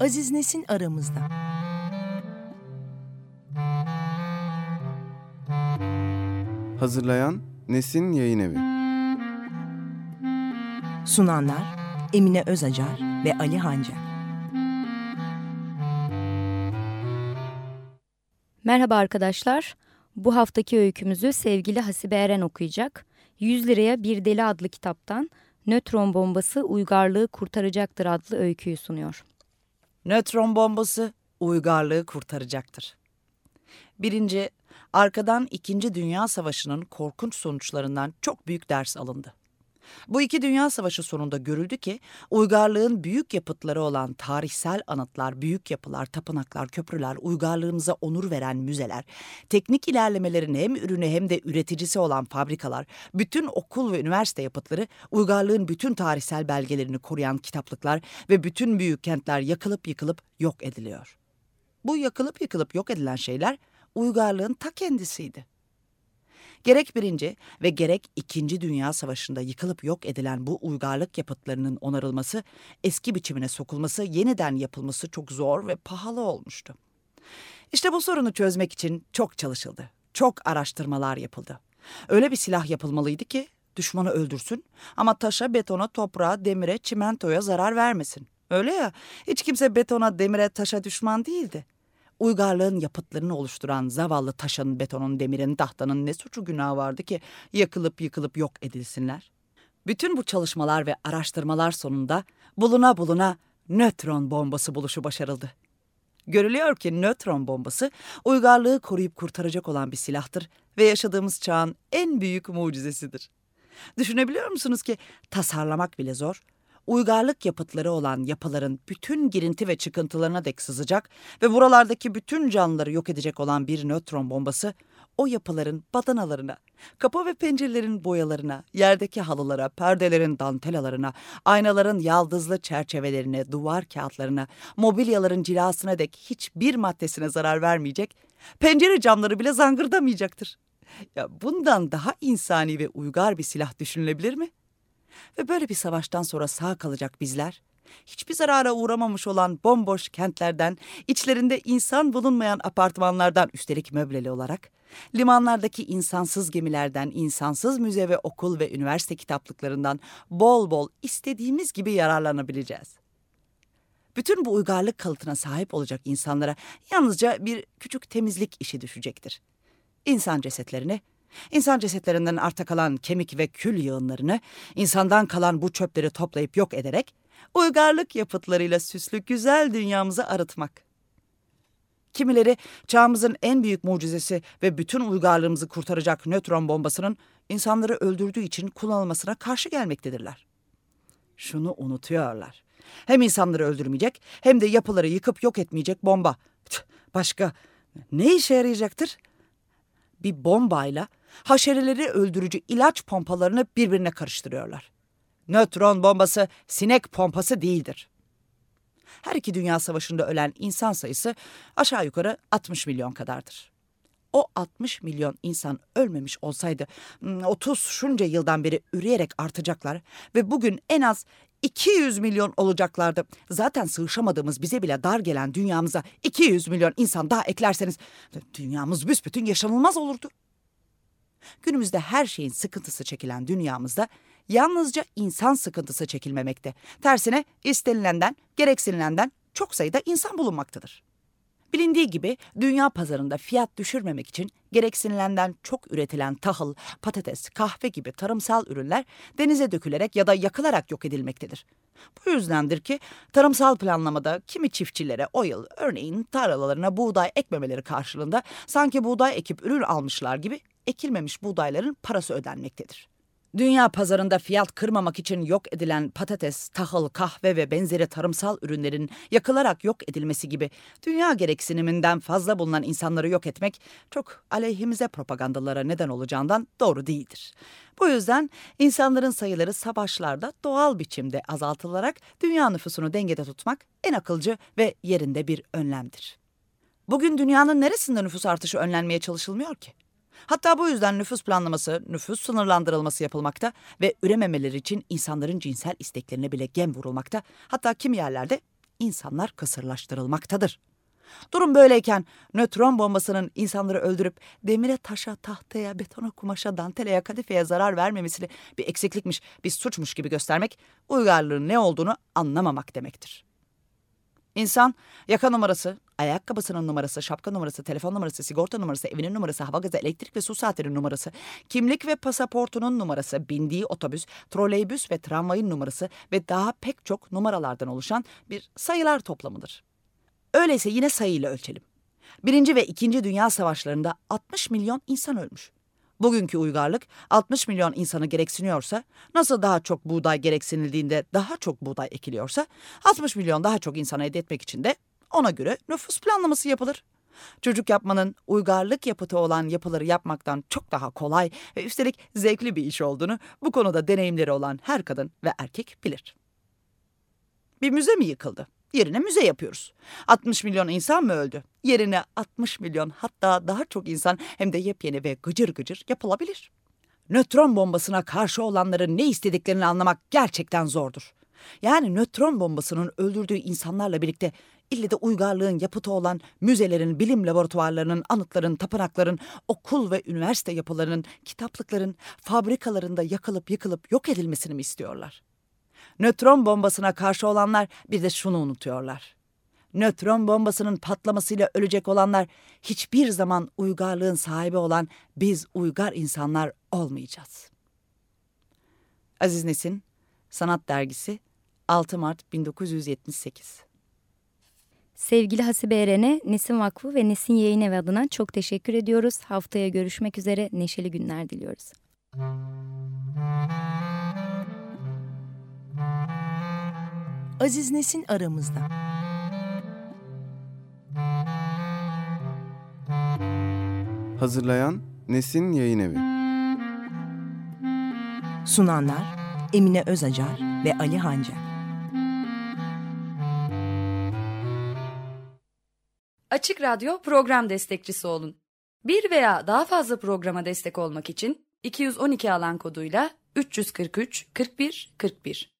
Aziz Nesin aramızda. Hazırlayan Nesin Yayın Evi. Sunanlar Emine Özacar ve Ali Hancar. Merhaba arkadaşlar. Bu haftaki öykümüzü sevgili Hasibe Eren okuyacak. 100 liraya Bir Deli adlı kitaptan Nötron bombası uygarlığı kurtaracaktır adlı öyküyü sunuyor. Nötron bombası uygarlığı kurtaracaktır. Birinci, arkadan İkinci Dünya Savaşı'nın korkunç sonuçlarından çok büyük ders alındı. Bu iki dünya savaşı sonunda görüldü ki uygarlığın büyük yapıtları olan tarihsel anıtlar, büyük yapılar, tapınaklar, köprüler, uygarlığımıza onur veren müzeler, teknik ilerlemelerin hem ürünü hem de üreticisi olan fabrikalar, bütün okul ve üniversite yapıtları, uygarlığın bütün tarihsel belgelerini koruyan kitaplıklar ve bütün büyük kentler yakılıp yıkılıp yok ediliyor. Bu yakılıp yıkılıp yok edilen şeyler uygarlığın ta kendisiydi. Gerek birinci ve gerek ikinci Dünya Savaşı'nda yıkılıp yok edilen bu uygarlık yapıtlarının onarılması, eski biçimine sokulması, yeniden yapılması çok zor ve pahalı olmuştu. İşte bu sorunu çözmek için çok çalışıldı. Çok araştırmalar yapıldı. Öyle bir silah yapılmalıydı ki düşmanı öldürsün ama taşa, betona, toprağa, demire, çimentoya zarar vermesin. Öyle ya, hiç kimse betona, demire, taşa düşman değildi uygarlığın yapıtlarını oluşturan zavallı taşın, betonun, demirin, tahtanın ne suçu günahı vardı ki yakılıp yıkılıp yok edilsinler? Bütün bu çalışmalar ve araştırmalar sonunda buluna buluna nötron bombası buluşu başarıldı. Görülüyor ki nötron bombası uygarlığı koruyup kurtaracak olan bir silahtır ve yaşadığımız çağın en büyük mucizesidir. Düşünebiliyor musunuz ki tasarlamak bile zor, uygarlık yapıtları olan yapıların bütün girinti ve çıkıntılarına dek sızacak ve buralardaki bütün canlıları yok edecek olan bir nötron bombası o yapıların badanalarına, kapı ve pencerelerin boyalarına, yerdeki halılara, perdelerin dantelalarına, aynaların yaldızlı çerçevelerine, duvar kağıtlarına, mobilyaların cilasına dek hiçbir maddesine zarar vermeyecek, pencere camları bile zangırdamayacaktır. Ya bundan daha insani ve uygar bir silah düşünülebilir mi? Ve böyle bir savaştan sonra sağ kalacak bizler, hiçbir zarara uğramamış olan bomboş kentlerden, içlerinde insan bulunmayan apartmanlardan üstelik möbleli olarak, limanlardaki insansız gemilerden, insansız müze ve okul ve üniversite kitaplıklarından bol bol istediğimiz gibi yararlanabileceğiz. Bütün bu uygarlık kalıtına sahip olacak insanlara yalnızca bir küçük temizlik işi düşecektir. İnsan cesetlerini İnsan cesetlerinden arta kalan kemik ve kül yığınlarını, insandan kalan bu çöpleri toplayıp yok ederek, uygarlık yapıtlarıyla süslü güzel dünyamızı arıtmak. Kimileri çağımızın en büyük mucizesi ve bütün uygarlığımızı kurtaracak nötron bombasının insanları öldürdüğü için kullanılmasına karşı gelmektedirler. Şunu unutuyorlar. Hem insanları öldürmeyecek hem de yapıları yıkıp yok etmeyecek bomba. Başka ne işe yarayacaktır? Bir bombayla haşereleri öldürücü ilaç pompalarını birbirine karıştırıyorlar. Nötron bombası sinek pompası değildir. Her iki dünya savaşında ölen insan sayısı aşağı yukarı 60 milyon kadardır. O 60 milyon insan ölmemiş olsaydı 30 hmm, şunca yıldan beri üreyerek artacaklar ve bugün en az 200 milyon olacaklardı. Zaten sığışamadığımız bize bile dar gelen dünyamıza 200 milyon insan daha eklerseniz dünyamız büsbütün yaşanılmaz olurdu. Günümüzde her şeyin sıkıntısı çekilen dünyamızda yalnızca insan sıkıntısı çekilmemekte. Tersine istenilenden, gereksinilenden çok sayıda insan bulunmaktadır. Bilindiği gibi dünya pazarında fiyat düşürmemek için gereksinilenden çok üretilen tahıl, patates, kahve gibi tarımsal ürünler denize dökülerek ya da yakılarak yok edilmektedir. Bu yüzdendir ki tarımsal planlamada kimi çiftçilere o yıl örneğin tarlalarına buğday ekmemeleri karşılığında sanki buğday ekip ürün almışlar gibi ekilmemiş buğdayların parası ödenmektedir. Dünya pazarında fiyat kırmamak için yok edilen patates, tahıl, kahve ve benzeri tarımsal ürünlerin yakılarak yok edilmesi gibi dünya gereksiniminden fazla bulunan insanları yok etmek çok aleyhimize propagandalara neden olacağından doğru değildir. Bu yüzden insanların sayıları savaşlarda doğal biçimde azaltılarak dünya nüfusunu dengede tutmak en akılcı ve yerinde bir önlemdir. Bugün dünyanın neresinde nüfus artışı önlenmeye çalışılmıyor ki? Hatta bu yüzden nüfus planlaması, nüfus sınırlandırılması yapılmakta ve ürememeleri için insanların cinsel isteklerine bile gem vurulmakta. Hatta kimi yerlerde insanlar kısırlaştırılmaktadır. Durum böyleyken nötron bombasının insanları öldürüp demire, taşa, tahtaya, betona, kumaşa, danteleye, kadifeye zarar vermemesini bir eksiklikmiş, bir suçmuş gibi göstermek uygarlığın ne olduğunu anlamamak demektir. İnsan yaka numarası, ayakkabısının numarası, şapka numarası, telefon numarası, sigorta numarası, evinin numarası, hava gazı, elektrik ve su saatinin numarası, kimlik ve pasaportunun numarası, bindiği otobüs, troleybüs ve tramvayın numarası ve daha pek çok numaralardan oluşan bir sayılar toplamıdır. Öyleyse yine sayıyla ölçelim. Birinci ve ikinci Dünya Savaşlarında 60 milyon insan ölmüş. Bugünkü uygarlık 60 milyon insanı gereksiniyorsa, nasıl daha çok buğday gereksinildiğinde daha çok buğday ekiliyorsa, 60 milyon daha çok insana elde etmek için de ona göre nüfus planlaması yapılır. Çocuk yapmanın uygarlık yapıtı olan yapıları yapmaktan çok daha kolay ve üstelik zevkli bir iş olduğunu bu konuda deneyimleri olan her kadın ve erkek bilir. Bir müze mi yıkıldı? Yerine müze yapıyoruz. 60 milyon insan mı öldü? Yerine 60 milyon hatta daha çok insan hem de yepyeni ve gıcır gıcır yapılabilir. Nötron bombasına karşı olanların ne istediklerini anlamak gerçekten zordur. Yani nötron bombasının öldürdüğü insanlarla birlikte ille de uygarlığın yapıtı olan müzelerin, bilim laboratuvarlarının, anıtların, tapınakların, okul ve üniversite yapılarının, kitaplıkların, fabrikalarında yakılıp yıkılıp yok edilmesini mi istiyorlar? Nötron bombasına karşı olanlar bir de şunu unutuyorlar. Nötron bombasının patlamasıyla ölecek olanlar hiçbir zaman uygarlığın sahibi olan biz uygar insanlar olmayacağız. Aziz Nesin, Sanat Dergisi, 6 Mart 1978 Sevgili Hasibe Eren'e Nesin Vakfı ve Nesin Yayın Evi adına çok teşekkür ediyoruz. Haftaya görüşmek üzere neşeli günler diliyoruz. Aziz Nesin aramızda. Hazırlayan Nesin Yayın Evi. Sunanlar Emine Özacar ve Ali Hancar. Açık Radyo program destekçisi olun. Bir veya daha fazla programa destek olmak için 212 alan koduyla 343 41 41